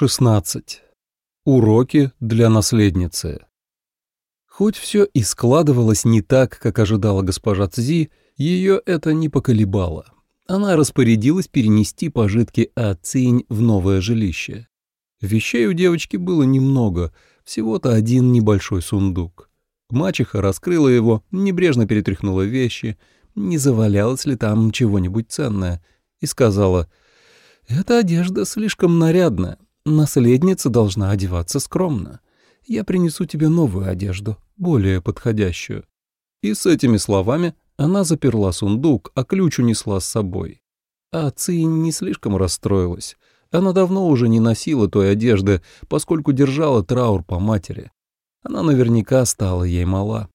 16. Уроки для наследницы. Хоть все и складывалось не так, как ожидала госпожа Цзи, ее это не поколебало. Она распорядилась перенести пожитки Ацинь в новое жилище. Вещей у девочки было немного, всего-то один небольшой сундук. Мачеха раскрыла его, небрежно перетряхнула вещи, не завалялось ли там чего-нибудь ценное, и сказала, «Эта одежда слишком нарядная, Наследница должна одеваться скромно. Я принесу тебе новую одежду, более подходящую». И с этими словами она заперла сундук, а ключ унесла с собой. А Цинь не слишком расстроилась. Она давно уже не носила той одежды, поскольку держала траур по матери. Она наверняка стала ей мала.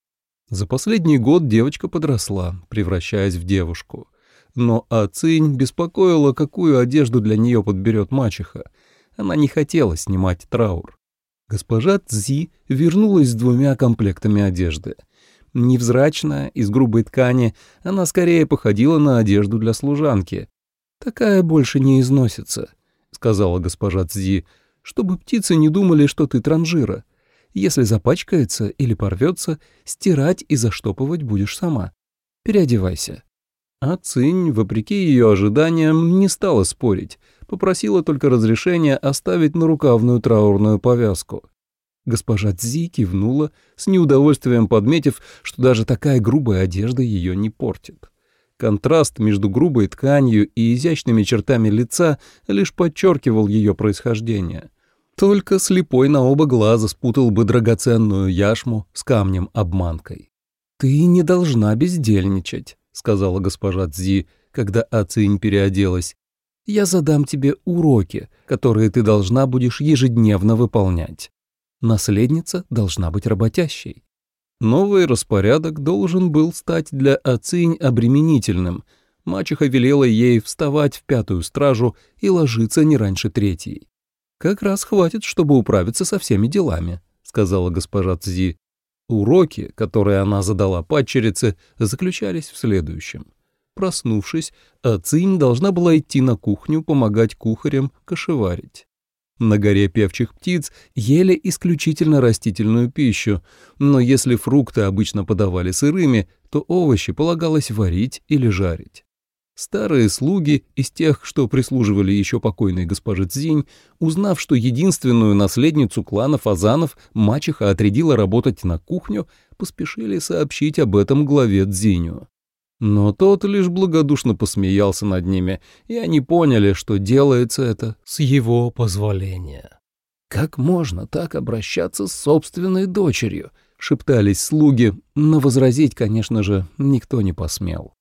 За последний год девочка подросла, превращаясь в девушку. Но Ацинь беспокоила, какую одежду для нее подберет мачеха, она не хотела снимать траур. Госпожа Цзи вернулась с двумя комплектами одежды. Невзрачная, из грубой ткани, она скорее походила на одежду для служанки. «Такая больше не износится», — сказала госпожа Цзи, «чтобы птицы не думали, что ты транжира. Если запачкается или порвется, стирать и заштопывать будешь сама. Переодевайся». А Цинь, вопреки ее ожиданиям, не стала спорить, попросила только разрешения оставить нарукавную траурную повязку. Госпожа Цзи кивнула, с неудовольствием подметив, что даже такая грубая одежда ее не портит. Контраст между грубой тканью и изящными чертами лица лишь подчеркивал ее происхождение. Только слепой на оба глаза спутал бы драгоценную яшму с камнем-обманкой. «Ты не должна бездельничать», — сказала госпожа Цзи, когда Ацинь переоделась. «Я задам тебе уроки, которые ты должна будешь ежедневно выполнять. Наследница должна быть работящей». Новый распорядок должен был стать для Ацинь обременительным. Мачеха велела ей вставать в пятую стражу и ложиться не раньше третьей. «Как раз хватит, чтобы управиться со всеми делами», — сказала госпожа Цзи. Уроки, которые она задала падчерице, заключались в следующем. Проснувшись, Ацинь должна была идти на кухню помогать кухарям кошеварить. На горе певчих птиц ели исключительно растительную пищу, но если фрукты обычно подавали сырыми, то овощи полагалось варить или жарить. Старые слуги из тех, что прислуживали еще покойной госпоже Цзинь, узнав, что единственную наследницу клана Фазанов мачеха отрядила работать на кухню, поспешили сообщить об этом главе Цзиню. Но тот лишь благодушно посмеялся над ними, и они поняли, что делается это с его позволения. «Как можно так обращаться с собственной дочерью?» — шептались слуги, но возразить, конечно же, никто не посмел.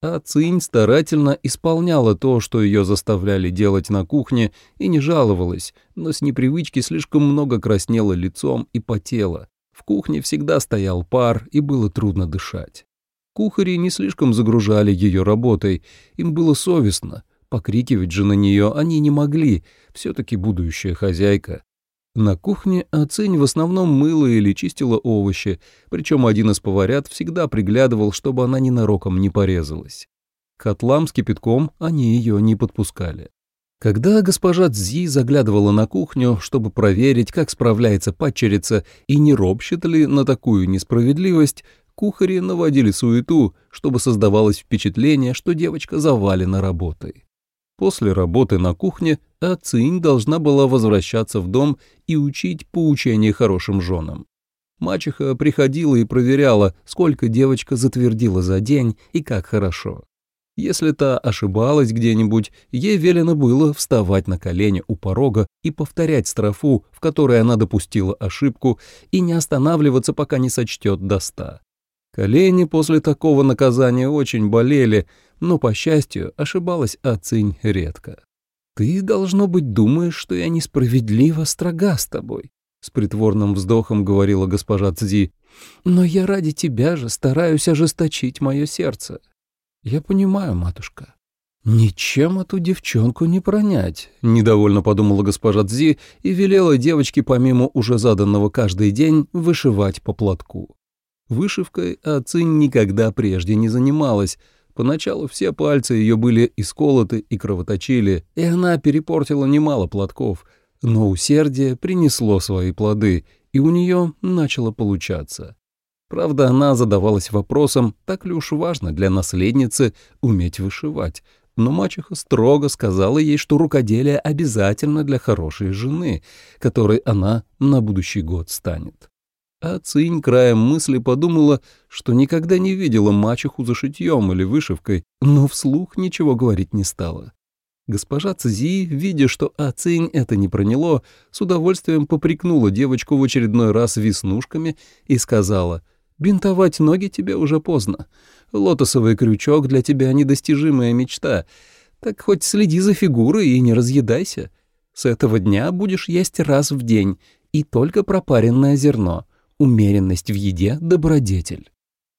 А Цинь старательно исполняла то, что ее заставляли делать на кухне, и не жаловалась, но с непривычки слишком много краснела лицом и потела. В кухне всегда стоял пар, и было трудно дышать. Кухари не слишком загружали ее работой, им было совестно. Покрикивать же на нее они не могли, все-таки будущая хозяйка. На кухне Ацинь в основном мыла или чистила овощи, причем один из поварят всегда приглядывал, чтобы она ненароком не порезалась. К котлам с кипятком они ее не подпускали. Когда госпожа Цзи заглядывала на кухню, чтобы проверить, как справляется падчерица и не ропщет ли на такую несправедливость, кухари наводили суету, чтобы создавалось впечатление, что девочка завалена работой. После работы на кухне Ацинь должна была возвращаться в дом и учить поучение хорошим женам. Мачеха приходила и проверяла, сколько девочка затвердила за день и как хорошо. Если та ошибалась где-нибудь, ей велено было вставать на колени у порога и повторять строфу, в которой она допустила ошибку, и не останавливаться, пока не сочтет до ста. Колени после такого наказания очень болели, но, по счастью, ошибалась Ацинь редко. «Ты, должно быть, думаешь, что я несправедливо строга с тобой», — с притворным вздохом говорила госпожа Цзи. «Но я ради тебя же стараюсь ожесточить мое сердце». «Я понимаю, матушка». «Ничем эту девчонку не пронять», — недовольно подумала госпожа Цзи и велела девочке, помимо уже заданного каждый день, вышивать по платку. Вышивкой Ацинь никогда прежде не занималась. Поначалу все пальцы ее были исколоты и кровоточили, и она перепортила немало платков. Но усердие принесло свои плоды, и у нее начало получаться. Правда, она задавалась вопросом, так ли уж важно для наследницы уметь вышивать, но мачеха строго сказала ей, что рукоделие обязательно для хорошей жены, которой она на будущий год станет. А Цинь краем мысли подумала, что никогда не видела мачеху за шитьем или вышивкой, но вслух ничего говорить не стала. Госпожа Цзи, видя, что Ацинь это не проняло, с удовольствием попрекнула девочку в очередной раз веснушками и сказала, «Бинтовать ноги тебе уже поздно. Лотосовый крючок для тебя недостижимая мечта. Так хоть следи за фигурой и не разъедайся. С этого дня будешь есть раз в день, и только пропаренное зерно. Умеренность в еде — добродетель».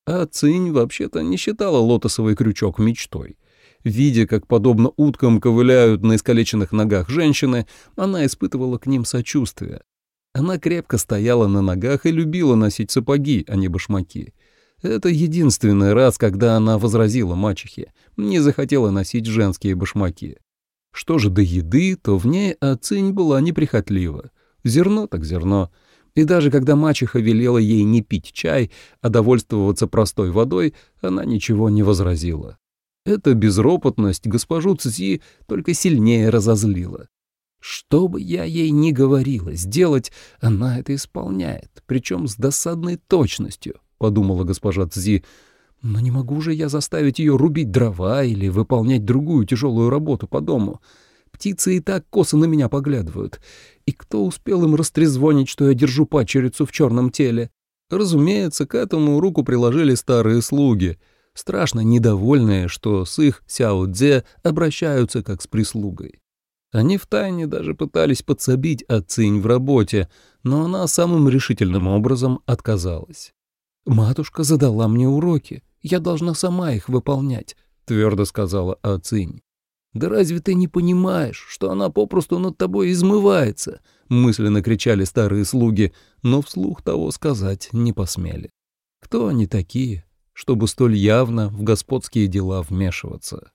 А Цинь вообще-то не считала лотосовый крючок мечтой. Видя, как подобно уткам ковыляют на искалеченных ногах женщины, она испытывала к ним сочувствие. Она крепко стояла на ногах и любила носить сапоги, а не башмаки. Это единственный раз, когда она возразила мачехе, не захотела носить женские башмаки. Что же до еды, то в ней Ацинь была неприхотлива. Зерно так зерно. И даже когда мачеха велела ей не пить чай, а довольствоваться простой водой, она ничего не возразила. Эта безропотность госпожу Цзи только сильнее разозлила. Что бы я ей ни говорила сделать, она это исполняет, причем с досадной точностью, — подумала госпожа Цзи. Но не могу же я заставить ее рубить дрова или выполнять другую тяжелую работу по дому. Птицы и так косо на меня поглядывают. И кто успел им растрезвонить, что я держу падчерицу в черном теле? Разумеется, к этому руку приложили старые слуги — страшно недовольные, что с их Сяо Цзе обращаются как с прислугой. Они втайне даже пытались подсобить Ацинь в работе, но она самым решительным образом отказалась. «Матушка задала мне уроки, я должна сама их выполнять», — твердо сказала Ацинь. «Да разве ты не понимаешь, что она попросту над тобой измывается?» — мысленно кричали старые слуги, но вслух того сказать не посмели. Кто они такие, чтобы столь явно в господские дела вмешиваться.